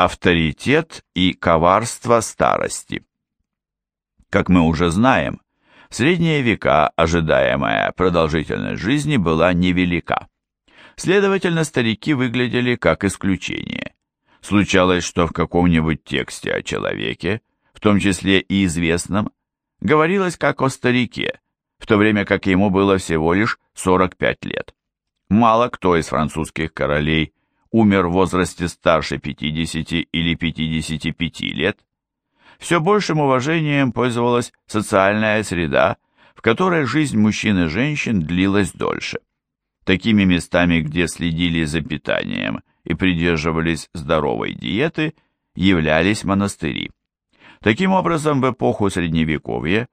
Авторитет и коварство старости. Как мы уже знаем, в средние века ожидаемая продолжительность жизни была невелика. Следовательно, старики выглядели как исключение. Случалось, что в каком-нибудь тексте о человеке, в том числе и известном, говорилось как о старике, в то время как ему было всего лишь 45 лет. Мало кто из французских королей умер в возрасте старше 50 или 55 лет, все большим уважением пользовалась социальная среда, в которой жизнь мужчин и женщин длилась дольше. Такими местами, где следили за питанием и придерживались здоровой диеты, являлись монастыри. Таким образом, в эпоху Средневековья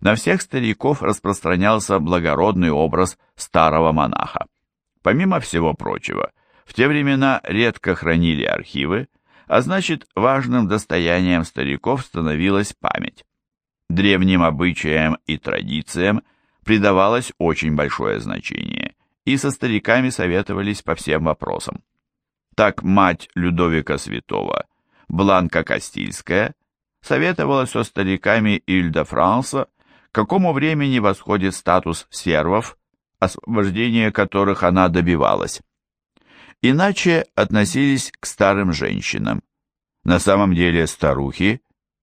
на всех стариков распространялся благородный образ старого монаха. Помимо всего прочего, в те времена редко хранили архивы, а значит, важным достоянием стариков становилась память. Древним обычаям и традициям придавалось очень большое значение, и со стариками советовались по всем вопросам. Так мать Людовика Святого, Бланка Кастильская, советовалась со стариками Ильда Франса, к какому времени восходит статус сервов, освобождения которых она добивалась иначе относились к старым женщинам. На самом деле старухи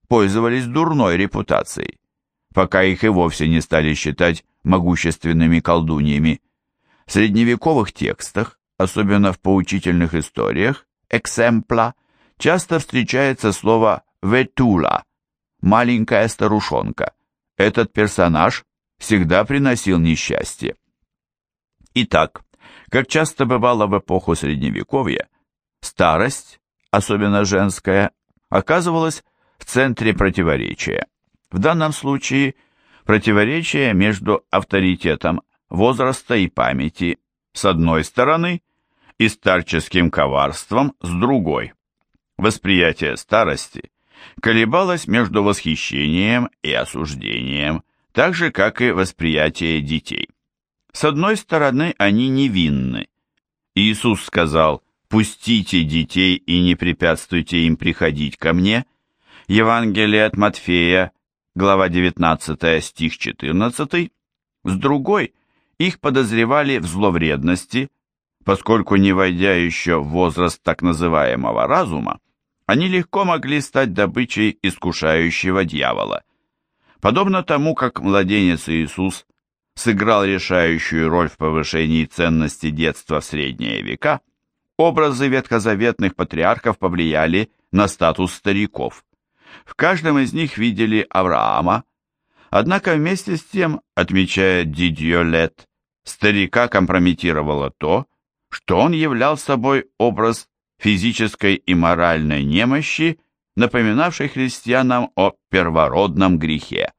пользовались дурной репутацией, пока их и вовсе не стали считать могущественными колдуньями. В средневековых текстах, особенно в поучительных историях, эксемпла, часто встречается слово «ветула» – маленькая старушонка. Этот персонаж всегда приносил несчастье. Итак, как часто бывало в эпоху Средневековья, старость, особенно женская, оказывалась в центре противоречия. В данном случае противоречие между авторитетом возраста и памяти с одной стороны и старческим коварством с другой. Восприятие старости колебалось между восхищением и осуждением, так же, как и восприятие детей. С одной стороны, они невинны. Иисус сказал, «Пустите детей и не препятствуйте им приходить ко мне». Евангелие от Матфея, глава 19, стих 14. С другой, их подозревали в зловредности, поскольку, не войдя еще в возраст так называемого разума, они легко могли стать добычей искушающего дьявола. Подобно тому, как младенец Иисус сыграл решающую роль в повышении ценности детства в средние века, образы ветхозаветных патриархов повлияли на статус стариков. В каждом из них видели Авраама, однако вместе с тем, отмечает Дидье Лет, старика компрометировало то, что он являл собой образ физической и моральной немощи, напоминавший христианам о первородном грехе.